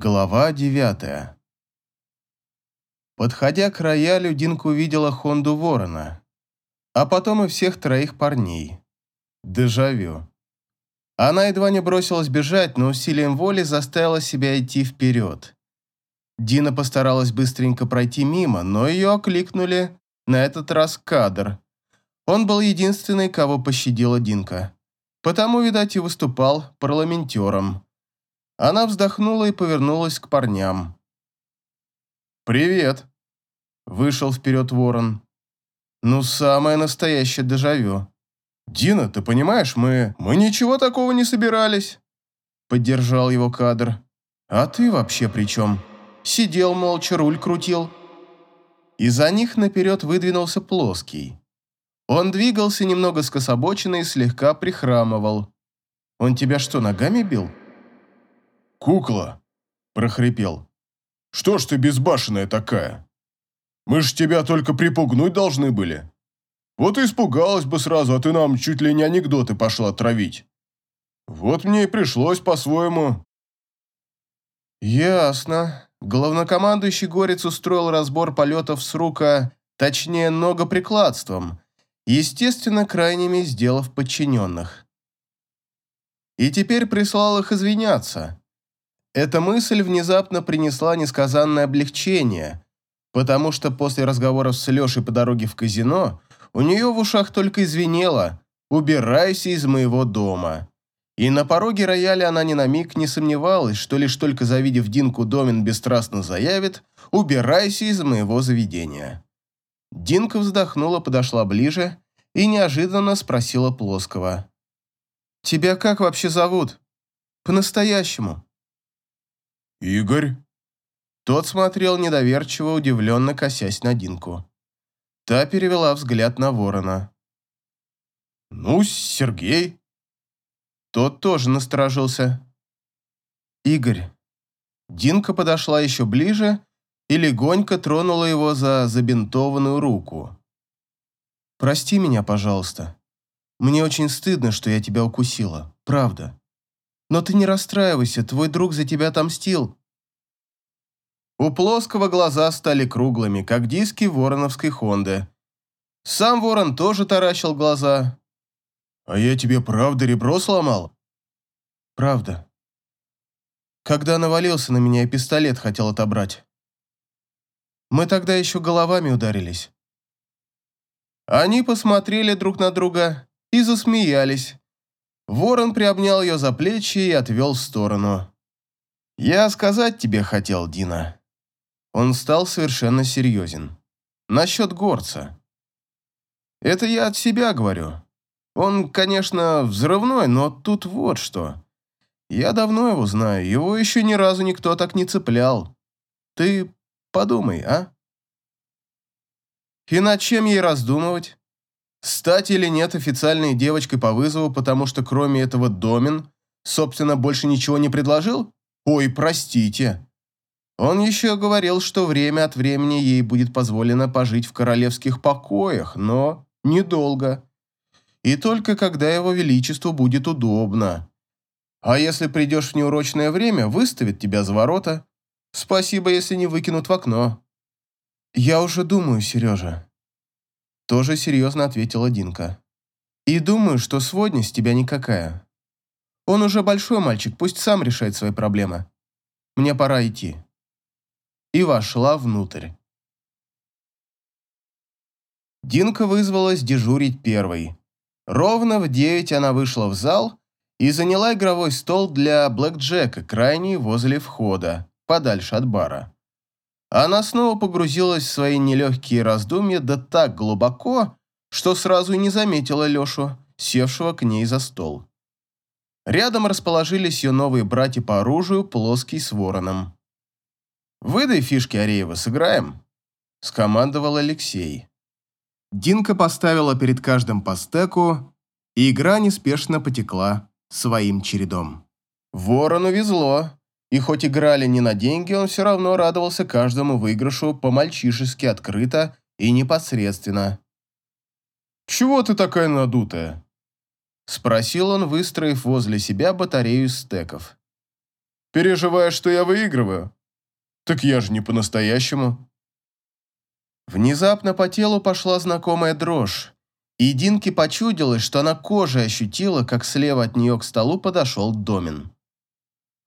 Глава девятая. Подходя к роялю, Динка увидела Хонду Ворона, а потом и всех троих парней. Дежавю. Она едва не бросилась бежать, но усилием воли заставила себя идти вперед. Дина постаралась быстренько пройти мимо, но ее окликнули, на этот раз кадр. Он был единственный, кого пощадила Динка. Потому, видать, и выступал парламентером. Она вздохнула и повернулась к парням. «Привет!» – вышел вперед ворон. «Ну, самое настоящее дежавю. Дина, ты понимаешь, мы... мы ничего такого не собирались!» Поддержал его кадр. «А ты вообще при чем? Сидел молча, руль крутил». Из-за них наперед выдвинулся плоский. Он двигался немного скособоченно и слегка прихрамывал. «Он тебя что, ногами бил?» «Кукла!» – прохрипел. «Что ж ты безбашенная такая? Мы ж тебя только припугнуть должны были. Вот и испугалась бы сразу, а ты нам чуть ли не анекдоты пошла травить. Вот мне и пришлось по-своему». «Ясно. Главнокомандующий Горец устроил разбор полетов с рука, точнее, ногоприкладством, естественно, крайними сделав подчиненных. И теперь прислал их извиняться. Эта мысль внезапно принесла несказанное облегчение, потому что после разговоров с Лешей по дороге в казино у нее в ушах только извинело «убирайся из моего дома». И на пороге рояля она ни на миг не сомневалась, что лишь только завидев Динку Домин бесстрастно заявит «убирайся из моего заведения». Динка вздохнула, подошла ближе и неожиданно спросила Плоского. «Тебя как вообще зовут? По-настоящему?» «Игорь?» Тот смотрел недоверчиво, удивленно косясь на Динку. Та перевела взгляд на ворона. «Ну, Сергей?» Тот тоже насторожился. «Игорь». Динка подошла еще ближе и легонько тронула его за забинтованную руку. «Прости меня, пожалуйста. Мне очень стыдно, что я тебя укусила. Правда. Но ты не расстраивайся, твой друг за тебя отомстил». У плоского глаза стали круглыми, как диски вороновской Хонды. Сам ворон тоже таращил глаза. «А я тебе правда ребро сломал?» «Правда. Когда навалился на меня и пистолет хотел отобрать. Мы тогда еще головами ударились». Они посмотрели друг на друга и засмеялись, Ворон приобнял ее за плечи и отвел в сторону. «Я сказать тебе хотел, Дина». Он стал совершенно серьезен. «Насчет горца. Это я от себя говорю. Он, конечно, взрывной, но тут вот что. Я давно его знаю, его еще ни разу никто так не цеплял. Ты подумай, а?» И над чем ей раздумывать? Стать или нет официальной девочкой по вызову, потому что кроме этого Домин, собственно, больше ничего не предложил? Ой, простите. Он еще говорил, что время от времени ей будет позволено пожить в королевских покоях, но недолго. И только когда его величеству будет удобно. А если придешь в неурочное время, выставит тебя за ворота. Спасибо, если не выкинут в окно. Я уже думаю, Сережа, тоже серьезно ответила Динка. И думаю, что сводня с тебя никакая. Он уже большой мальчик, пусть сам решает свои проблемы. Мне пора идти. И вошла внутрь. Динка вызвалась дежурить первой. Ровно в девять она вышла в зал и заняла игровой стол для блэкджека, крайний возле входа, подальше от бара. Она снова погрузилась в свои нелегкие раздумья, да так глубоко, что сразу и не заметила Лешу, севшего к ней за стол. Рядом расположились ее новые братья по оружию, плоский с вороном. «Выдай фишки Ареева, сыграем?» – скомандовал Алексей. Динка поставила перед каждым по стеку, и игра неспешно потекла своим чередом. Ворону везло. И хоть играли не на деньги, он все равно радовался каждому выигрышу по-мальчишески открыто и непосредственно. «Чего ты такая надутая?» Спросил он, выстроив возле себя батарею стеков. Переживаешь, что я выигрываю? Так я же не по-настоящему. Внезапно по телу пошла знакомая дрожь, и Динке почудилось, что она кожей ощутила, как слева от нее к столу подошел Домин.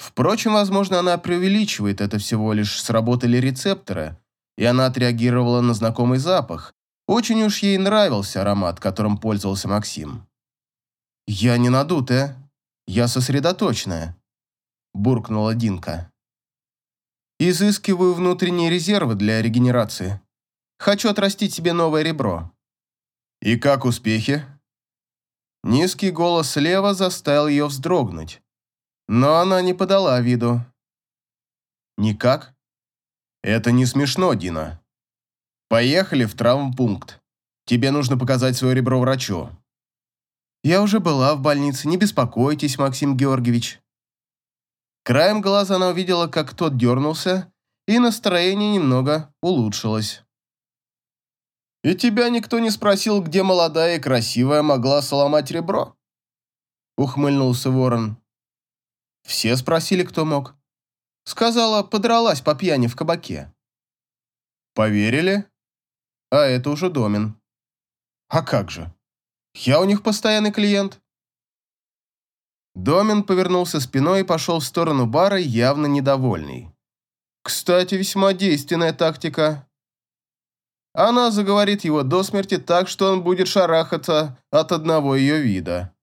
Впрочем, возможно, она преувеличивает, это всего лишь сработали рецепторы, и она отреагировала на знакомый запах. Очень уж ей нравился аромат, которым пользовался Максим. «Я не надутая, я сосредоточенная», – буркнула Динка. «Изыскиваю внутренние резервы для регенерации. Хочу отрастить себе новое ребро». «И как успехи?» Низкий голос слева заставил ее вздрогнуть. Но она не подала виду. «Никак?» «Это не смешно, Дина. Поехали в травмпункт. Тебе нужно показать свое ребро врачу». «Я уже была в больнице, не беспокойтесь, Максим Георгиевич». Краем глаза она увидела, как тот дернулся, и настроение немного улучшилось. «И тебя никто не спросил, где молодая и красивая могла сломать ребро?» Ухмыльнулся ворон. Все спросили, кто мог. Сказала, подралась по пьяни в кабаке. Поверили? А это уже Домин. А как же? Я у них постоянный клиент. Домин повернулся спиной и пошел в сторону бара, явно недовольный. Кстати, весьма действенная тактика. Она заговорит его до смерти так, что он будет шарахаться от одного ее вида.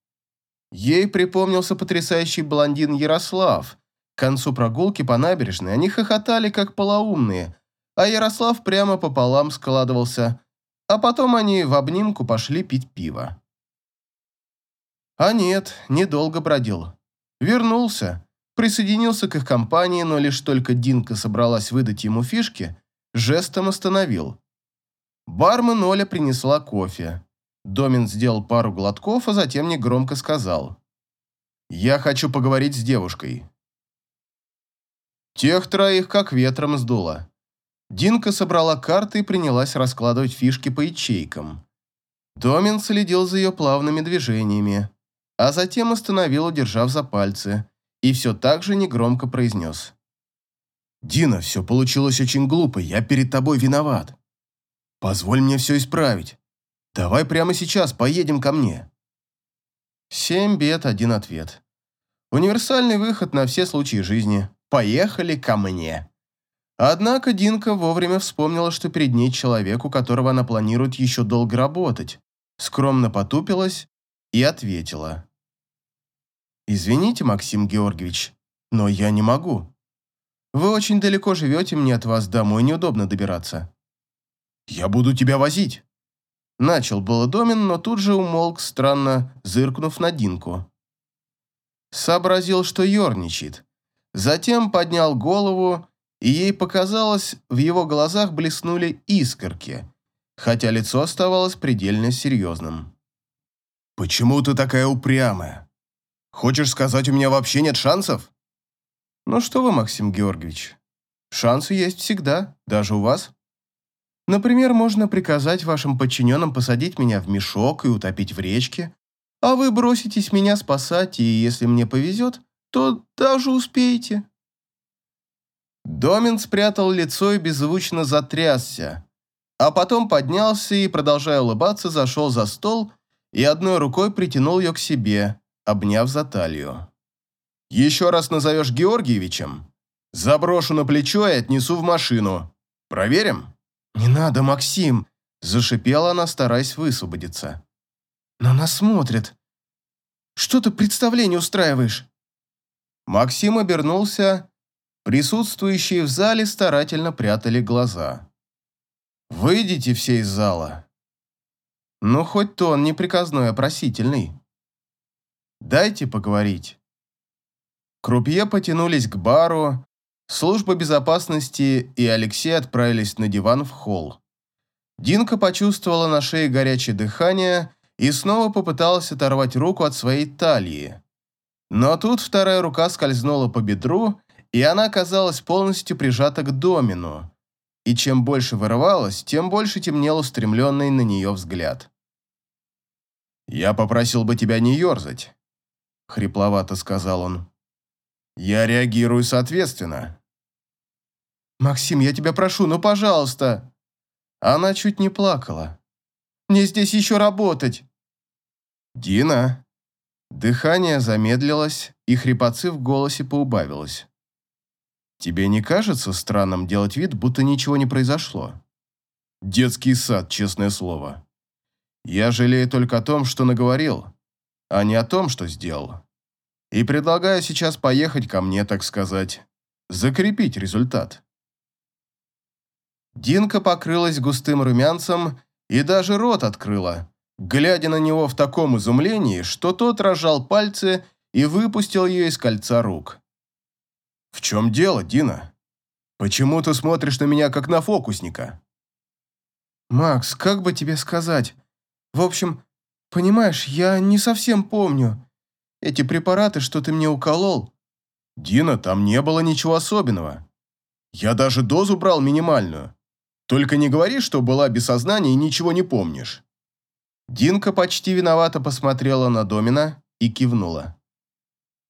Ей припомнился потрясающий блондин Ярослав. К концу прогулки по набережной они хохотали, как полоумные, а Ярослав прямо пополам складывался, а потом они в обнимку пошли пить пиво. А нет, недолго бродил. Вернулся, присоединился к их компании, но лишь только Динка собралась выдать ему фишки, жестом остановил. Бармен Оля принесла кофе. Домин сделал пару глотков, а затем негромко сказал. «Я хочу поговорить с девушкой». Тех троих как ветром сдуло. Динка собрала карты и принялась раскладывать фишки по ячейкам. Домин следил за ее плавными движениями, а затем остановил, удержав за пальцы, и все так же негромко произнес. «Дина, все получилось очень глупо, я перед тобой виноват. Позволь мне все исправить. Давай прямо сейчас поедем ко мне. Семь бед, один ответ. Универсальный выход на все случаи жизни. Поехали ко мне. Однако Динка вовремя вспомнила, что перед ней человек, у которого она планирует еще долго работать. Скромно потупилась и ответила. «Извините, Максим Георгиевич, но я не могу. Вы очень далеко живете, мне от вас домой неудобно добираться. Я буду тебя возить». Начал было Домин, но тут же умолк, странно зыркнув на Динку. Сообразил, что ерничает. Затем поднял голову, и ей показалось, в его глазах блеснули искорки, хотя лицо оставалось предельно серьезным. «Почему ты такая упрямая? Хочешь сказать, у меня вообще нет шансов?» «Ну что вы, Максим Георгиевич, шансы есть всегда, даже у вас». Например, можно приказать вашим подчиненным посадить меня в мешок и утопить в речке, а вы броситесь меня спасать, и если мне повезет, то даже успеете». Домин спрятал лицо и беззвучно затрясся, а потом поднялся и, продолжая улыбаться, зашел за стол и одной рукой притянул ее к себе, обняв за талию. «Еще раз назовешь Георгиевичем, заброшу на плечо и отнесу в машину. Проверим?» «Не надо, Максим!» – зашипела она, стараясь высвободиться. «Но нас смотрят. Что ты представление устраиваешь?» Максим обернулся. Присутствующие в зале старательно прятали глаза. «Выйдите все из зала!» «Ну, хоть тон не приказной, а просительный. Дайте поговорить». Крупье потянулись к бару, Служба безопасности и Алексей отправились на диван в холл. Динка почувствовала на шее горячее дыхание и снова попыталась оторвать руку от своей талии. Но тут вторая рука скользнула по бедру, и она оказалась полностью прижата к домину. И чем больше вырывалась, тем больше темнел устремленный на нее взгляд. «Я попросил бы тебя не ерзать», — хрипловато сказал он. Я реагирую соответственно. «Максим, я тебя прошу, ну пожалуйста!» Она чуть не плакала. «Мне здесь еще работать!» «Дина!» Дыхание замедлилось, и хрипотцы в голосе поубавилось. «Тебе не кажется странным делать вид, будто ничего не произошло?» «Детский сад, честное слово. Я жалею только о том, что наговорил, а не о том, что сделал. И предлагаю сейчас поехать ко мне, так сказать, закрепить результат». Динка покрылась густым румянцем и даже рот открыла, глядя на него в таком изумлении, что тот разжал пальцы и выпустил ее из кольца рук. «В чем дело, Дина? Почему ты смотришь на меня, как на фокусника?» «Макс, как бы тебе сказать? В общем, понимаешь, я не совсем помню. Эти препараты, что ты мне уколол...» «Дина, там не было ничего особенного. Я даже дозу брал минимальную. Только не говори, что была без сознания и ничего не помнишь». Динка почти виновато посмотрела на Домина и кивнула.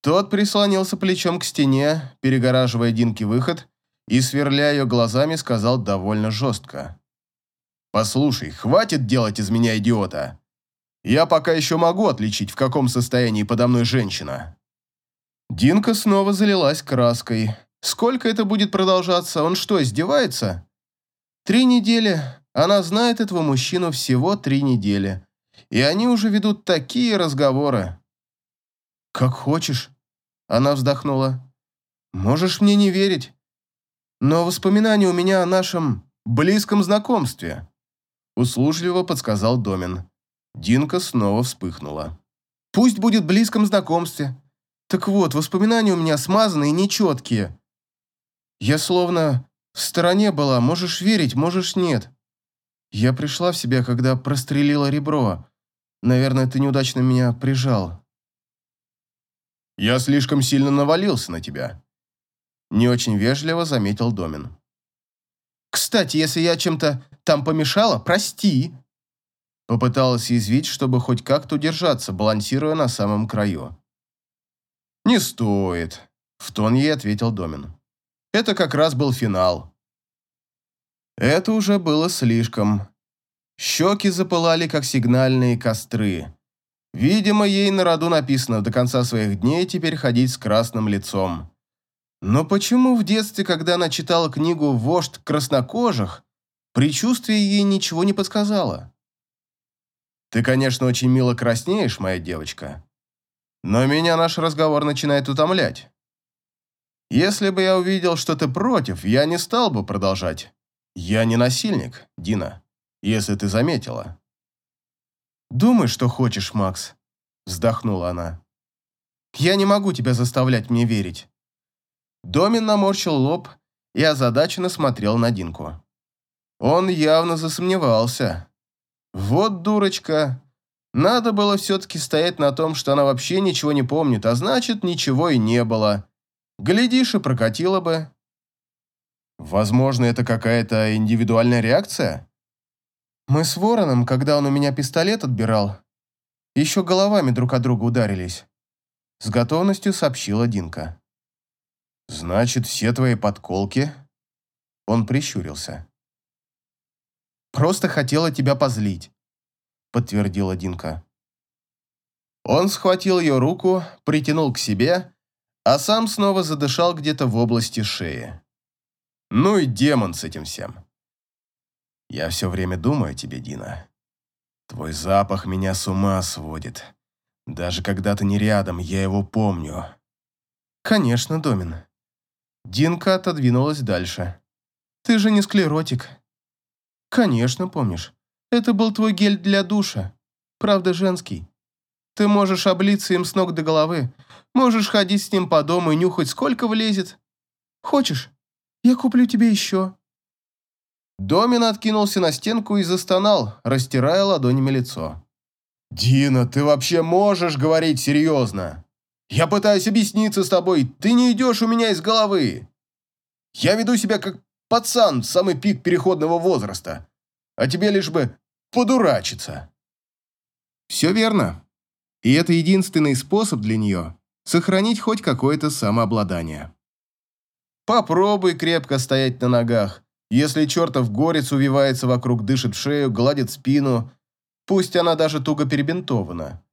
Тот прислонился плечом к стене, перегораживая Динке выход, и, сверля ее глазами, сказал довольно жестко. «Послушай, хватит делать из меня идиота. Я пока еще могу отличить, в каком состоянии подо мной женщина». Динка снова залилась краской. «Сколько это будет продолжаться? Он что, издевается?» Три недели. Она знает этого мужчину всего три недели. И они уже ведут такие разговоры. «Как хочешь», — она вздохнула. «Можешь мне не верить, но воспоминания у меня о нашем близком знакомстве», — услужливо подсказал Домин. Динка снова вспыхнула. «Пусть будет близком знакомстве. Так вот, воспоминания у меня смазанные и нечеткие. Я словно в стороне была, можешь верить, можешь нет. Я пришла в себя, когда прострелила ребро. Наверное, ты неудачно меня прижал. Я слишком сильно навалился на тебя. Не очень вежливо заметил Домин. Кстати, если я чем-то там помешала, прости. Попыталась язвить, чтобы хоть как-то удержаться, балансируя на самом краю. «Не стоит», — в тон ей ответил Домин. Это как раз был финал. Это уже было слишком. Щеки запылали, как сигнальные костры. Видимо, ей на роду написано до конца своих дней теперь ходить с красным лицом. Но почему в детстве, когда она читала книгу «Вождь краснокожих», предчувствие ей ничего не подсказало? «Ты, конечно, очень мило краснеешь, моя девочка, но меня наш разговор начинает утомлять. Если бы я увидел, что ты против, я не стал бы продолжать. Я не насильник, Дина, если ты заметила. Думай, что хочешь, Макс, вздохнула она. Я не могу тебя заставлять мне верить. Домин наморщил лоб и озадаченно смотрел на Динку. Он явно засомневался. Вот дурочка. Надо было все-таки стоять на том, что она вообще ничего не помнит, а значит, ничего и не было. Глядишь, и прокатило бы. Возможно, это какая-то индивидуальная реакция? Мы с Вороном, когда он у меня пистолет отбирал, еще головами друг от друга ударились. С готовностью сообщила Динка. Значит, все твои подколки? Он прищурился. Просто хотела тебя позлить, подтвердила Динка. Он схватил ее руку, притянул к себе а сам снова задышал где-то в области шеи. Ну и демон с этим всем. Я все время думаю о тебе, Дина. Твой запах меня с ума сводит. Даже когда ты не рядом, я его помню. Конечно, Домин. Динка отодвинулась дальше. Ты же не склеротик. Конечно, помнишь. Это был твой гель для душа. Правда, женский. Ты можешь облиться им с ног до головы, Можешь ходить с ним по дому и нюхать, сколько влезет. Хочешь? Я куплю тебе еще». Домин откинулся на стенку и застонал, растирая ладонями лицо. «Дина, ты вообще можешь говорить серьезно? Я пытаюсь объясниться с тобой, ты не идешь у меня из головы. Я веду себя как пацан в самый пик переходного возраста, а тебе лишь бы подурачиться». «Все верно. И это единственный способ для нее сохранить хоть какое-то самообладание. Попробуй крепко стоять на ногах. Если чертов горец увивается вокруг, дышит в шею, гладит спину, пусть она даже туго перебинтована.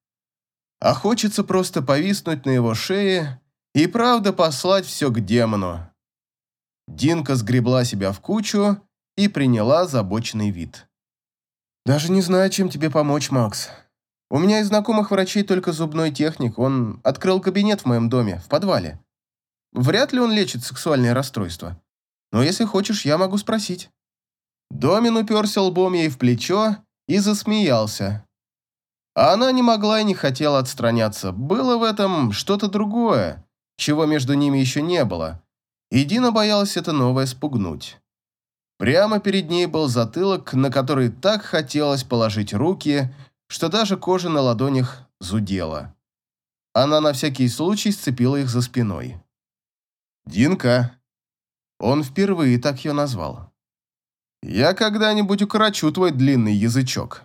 А хочется просто повиснуть на его шее и правда послать все к демону. Динка сгребла себя в кучу и приняла забоченный вид. «Даже не знаю, чем тебе помочь, Макс. У меня из знакомых врачей только зубной техник. Он открыл кабинет в моем доме, в подвале. Вряд ли он лечит сексуальные расстройства. Но если хочешь, я могу спросить». Домин уперся лбом ей в плечо и засмеялся. А она не могла и не хотела отстраняться. Было в этом что-то другое, чего между ними еще не было. И Дина боялась это новое спугнуть. Прямо перед ней был затылок, на который так хотелось положить руки, что даже кожа на ладонях зудела. Она на всякий случай сцепила их за спиной. Динка. Он впервые так ее назвал. Я когда-нибудь укорочу твой длинный язычок.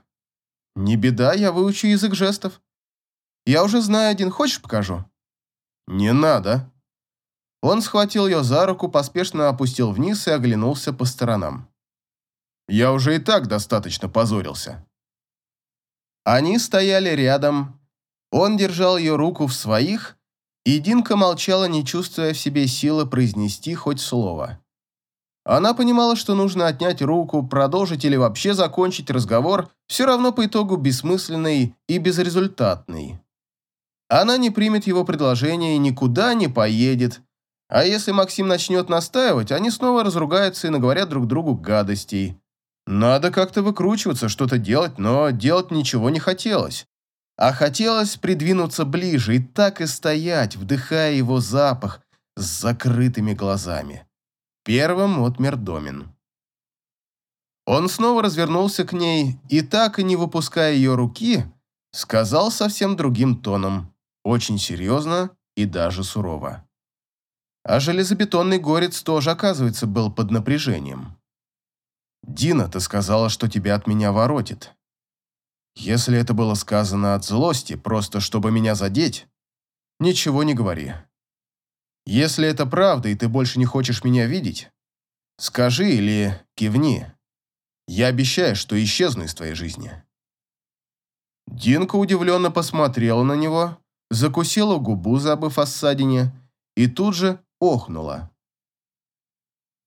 Не беда, я выучу язык жестов. Я уже знаю один, хочешь покажу? Не надо. Он схватил ее за руку, поспешно опустил вниз и оглянулся по сторонам. Я уже и так достаточно позорился. Они стояли рядом. Он держал ее руку в своих, и Динка молчала, не чувствуя в себе силы произнести хоть слово. Она понимала, что нужно отнять руку, продолжить или вообще закончить разговор, все равно по итогу бессмысленный и безрезультатный. Она не примет его предложение и никуда не поедет. А если Максим начнет настаивать, они снова разругаются и наговорят друг другу гадостей. Надо как-то выкручиваться, что-то делать, но делать ничего не хотелось. А хотелось придвинуться ближе и так и стоять, вдыхая его запах с закрытыми глазами. Первым отмер Домин. Он снова развернулся к ней и, так и не выпуская ее руки, сказал совсем другим тоном, очень серьезно и даже сурово. А железобетонный горец тоже, оказывается, был под напряжением. «Дина, ты сказала, что тебя от меня воротит. Если это было сказано от злости, просто чтобы меня задеть, ничего не говори. Если это правда, и ты больше не хочешь меня видеть, скажи или кивни. Я обещаю, что исчезну из твоей жизни». Динка удивленно посмотрела на него, закусила губу, забыв о ссадине, и тут же охнула.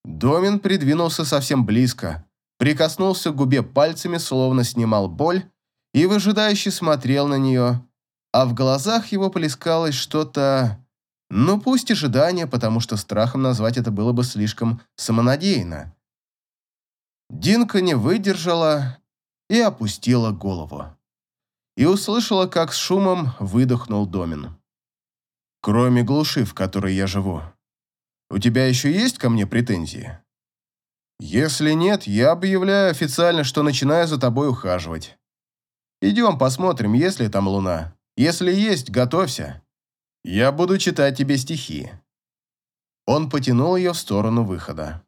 Домин придвинулся совсем близко, прикоснулся к губе пальцами, словно снимал боль, и выжидающе смотрел на нее, а в глазах его плескалось что-то... Ну, пусть ожидание, потому что страхом назвать это было бы слишком самонадеянно. Динка не выдержала и опустила голову. И услышала, как с шумом выдохнул Домин. «Кроме глуши, в которой я живу, у тебя еще есть ко мне претензии?» «Если нет, я объявляю официально, что начинаю за тобой ухаживать. Идем посмотрим, есть ли там луна. Если есть, готовься. Я буду читать тебе стихи». Он потянул ее в сторону выхода.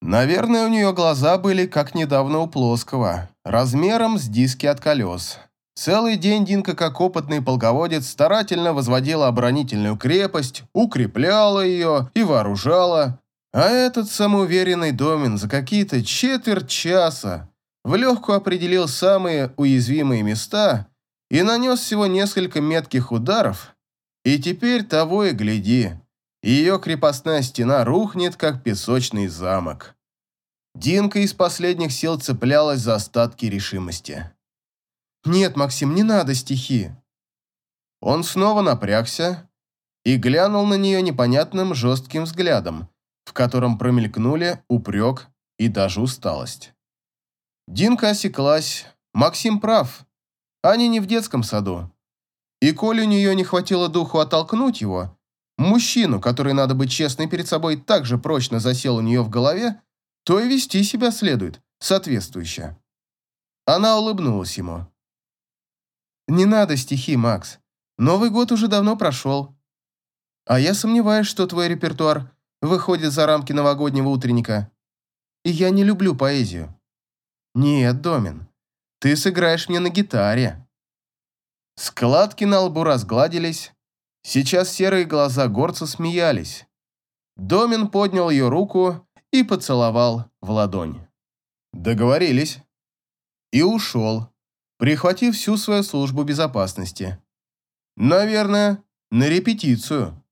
Наверное, у нее глаза были, как недавно у плоского, размером с диски от колес. Целый день Динка, как опытный полководец, старательно возводила оборонительную крепость, укрепляла ее и вооружала. А этот самоуверенный Домин за какие-то четверть часа в легкую определил самые уязвимые места и нанес всего несколько метких ударов, и теперь того и гляди, ее крепостная стена рухнет, как песочный замок. Динка из последних сил цеплялась за остатки решимости. «Нет, Максим, не надо стихи». Он снова напрягся и глянул на нее непонятным жестким взглядом, в котором промелькнули упрек и даже усталость. Динка осеклась. Максим прав. Они не в детском саду. И коли у нее не хватило духу оттолкнуть его, мужчину, который, надо быть честной перед собой, так же прочно засел у нее в голове, то и вести себя следует соответствующе. Она улыбнулась ему. «Не надо стихи, Макс. Новый год уже давно прошел. А я сомневаюсь, что твой репертуар выходит за рамки новогоднего утренника. И я не люблю поэзию. «Нет, Домин, ты сыграешь мне на гитаре». Складки на лбу разгладились. Сейчас серые глаза горца смеялись. Домин поднял ее руку и поцеловал в ладонь. Договорились. И ушел, прихватив всю свою службу безопасности. Наверное, на репетицию.